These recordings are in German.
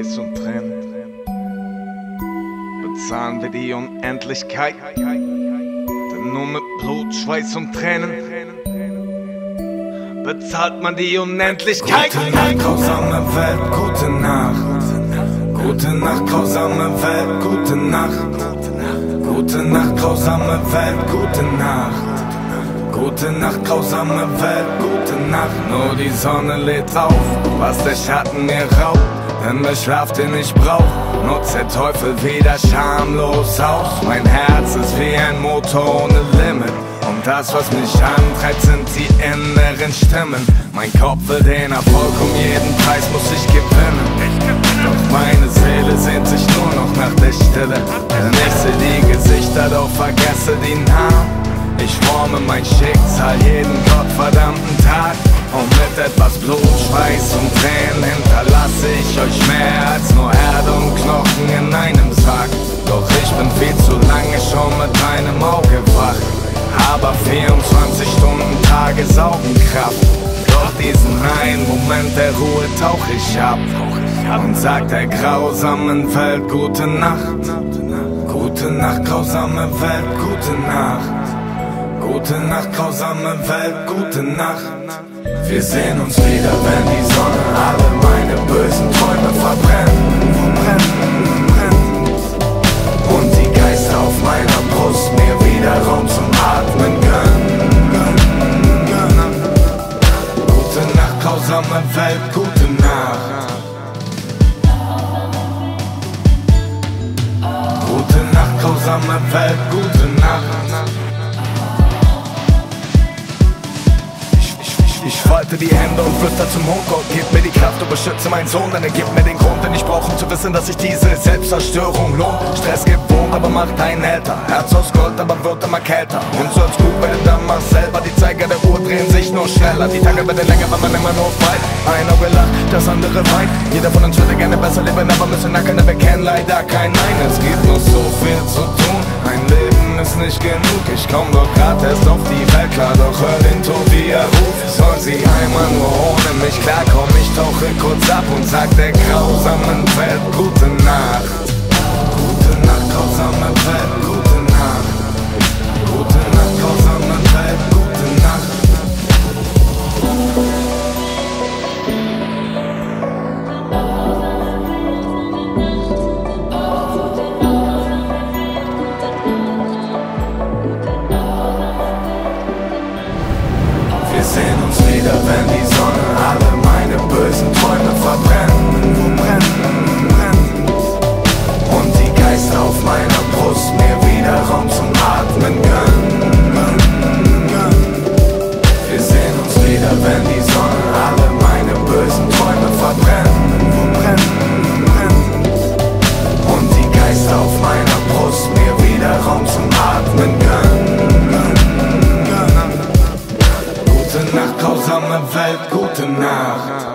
Schweiß und Tränen. Bezahlen wir die Unendlichkeit, denn nur mit Blut, Schweiß und Tränen bezahlt man die Unendlichkeit. Gute Nacht, grausame Welt, gute Nacht. Gute Nacht, grausame Welt, gute Nacht. Gute Nacht, grausame Welt, gute Nacht. Gute Nacht, grausame Welt, gute Nacht. Nur die Sonne lädt auf, was der Schatten mir raubt. Denn der Schlaf, den ich brauch, nutzt der Teufel wieder schamlos aus. Mein Herz ist wie ein Motor ohne Limit. Und das, was mich antreibt, sind die inneren Stimmen. Mein Kopf will den Erfolg, um jeden Preis muss ich gewinnen. Doch meine Seele sehnt sich nur noch nach der Stille. Denn ich seh die Gesichter, doch vergesse die Namen. Ich forme mein Schicksal jeden gottverdammten Tag. Und mit Aber 24 Stunden Tage saugen Kraft. Doch diesen einen Moment der Ruhe tauch ich ab. Und sag der grausamen Welt gute Nacht. Gute Nacht, grausame Welt, gute Nacht. Gute Nacht, grausame Welt, gute Nacht. Wir sehen uns wieder, wenn die Sonne alle meine bösen Träume verbrennen. Brennen, Grausame Welt, gute Nacht. Gute Nacht, grausame Welt, gute Nacht. Ich falte die Hände und flüster zum Mond Gott, gib mir die Kraft und beschütze meinen Sohn Denn er gibt mir den Grund, den ich brauche, um zu wissen, dass sich diese Selbstzerstörung lohnt Stress gewohnt, aber macht einen älter Herz aus Gold, aber wird immer kälter Und so als wenn du dann machst selber Die Zeiger der Uhr drehen sich nur schneller Die Tage werden länger, weil man immer nur feit Ein Auge lacht, das andere weint. Jeder von uns würde gerne besser leben, aber müssen Nacken bekennen Leider kein Nein, es gibt noch so viel zu tun. Ein Leben ist nicht genug. Ich komm doch grad erst auf die Welt. Klar Doch hör den Tod, wie er ruft. Soll sie einmal nur ohne mich klarkommen? Ich tauche kurz ab und sag der grausamen Welt sehen uns wieder, wenn die Sonne alle meine bösen Träume verbrennen. Grausame Welt, gute Nacht.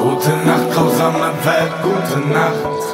Gute Nacht, grausame Welt, gute Nacht.